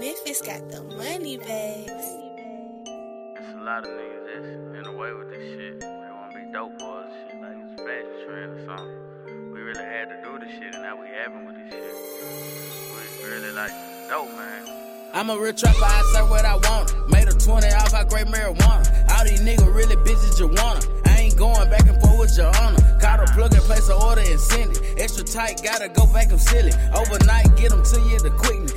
Memphis got the money, babes. There's a lot of niggas that's getting away with this shit. They wanna be dope boys and shit, like it's fashion trend or something. We really had to do this shit and now we having with this shit. We really like dope, man. I'm a real trapper, I serve what I want. Made a 20 off I great marijuana. All these niggas really bitches you wanna. I ain't going back and forth with your honor. Caught a plug and place an order and send it. Extra tight, gotta go back and seal it. Overnight, get them to you the quickness.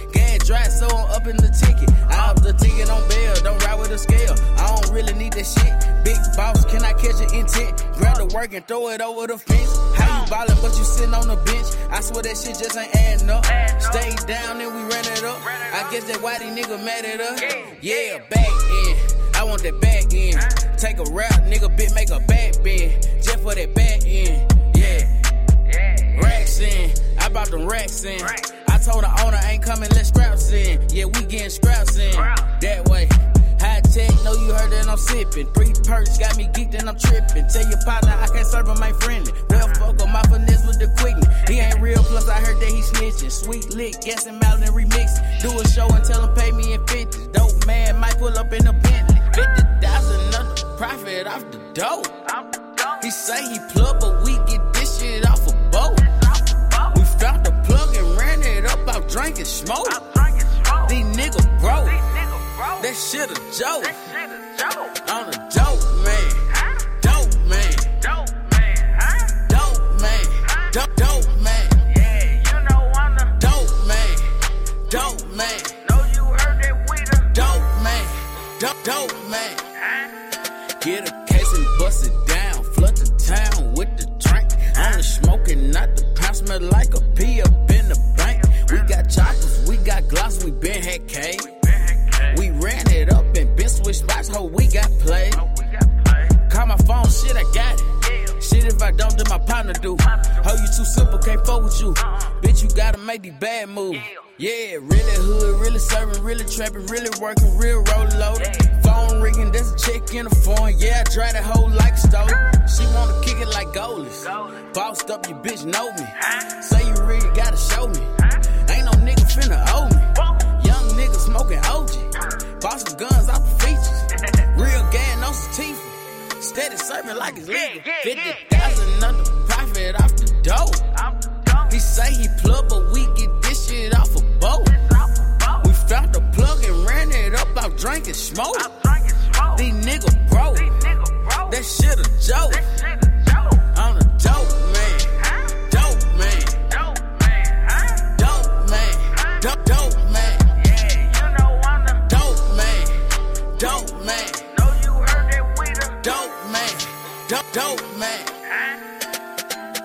The ticket. I up the ticket on bail, don't ride with a scale. I don't really need that shit. Big boss, can I catch an intent? Grab the work and throw it over the fence. How you ballin', but you sitting on the bench? I swear that shit just ain't adding up. Stay down and we ran it up. I guess that why these niggas mad at us. Yeah, back in. I want that back end. Take a rap, nigga, bit make a back bend. Just for that back end. Yeah. Racks in. I bought them racks in. I told the owner ain't coming, let in. Yeah, we getting scraps in. That way. High tech, know you heard that I'm sipping. Three perks got me geeked and I'm tripping. Tell your partner I can't serve him, ain't friendly. Well, fuck my finesse with the quickness. He ain't real, plus I heard that he snitching. Sweet lick, guessing Malin and remix. Do a show and tell him pay me in 50s. Dope man might pull up in a Bentley. 50,000 another profit off the dope. He say he plug, but we get this shit off a boat. We found the plug and ran it up out drinking smoke. These niggas broke. That shit a joke. On a dope man. Dope man. Dope man. Dope, man. dope man. Yeah, you know I'm the dope man. Dope man. Know you heard that we the dope man. Dope, dope man. Get a case and bust it down. Flood the I don't, then my partner do. Ho, you too simple, can't fuck with you. Bitch, you gotta make these bad moves. Yeah, really hood, really serving, really trapping, really working, real roll loaded. Phone ringing, there's a chick in the phone. Yeah, I drive that hoe like stove. She wanna kick it like goalies. Bossed up, you bitch know me. Say Steady serving like it's legal. 50,000 under profit off the dope. He say he plug, but we get this shit off a boat. We found the plug and ran it up out drinking smoke. These niggas broke. That shit a joke. Dope dope man.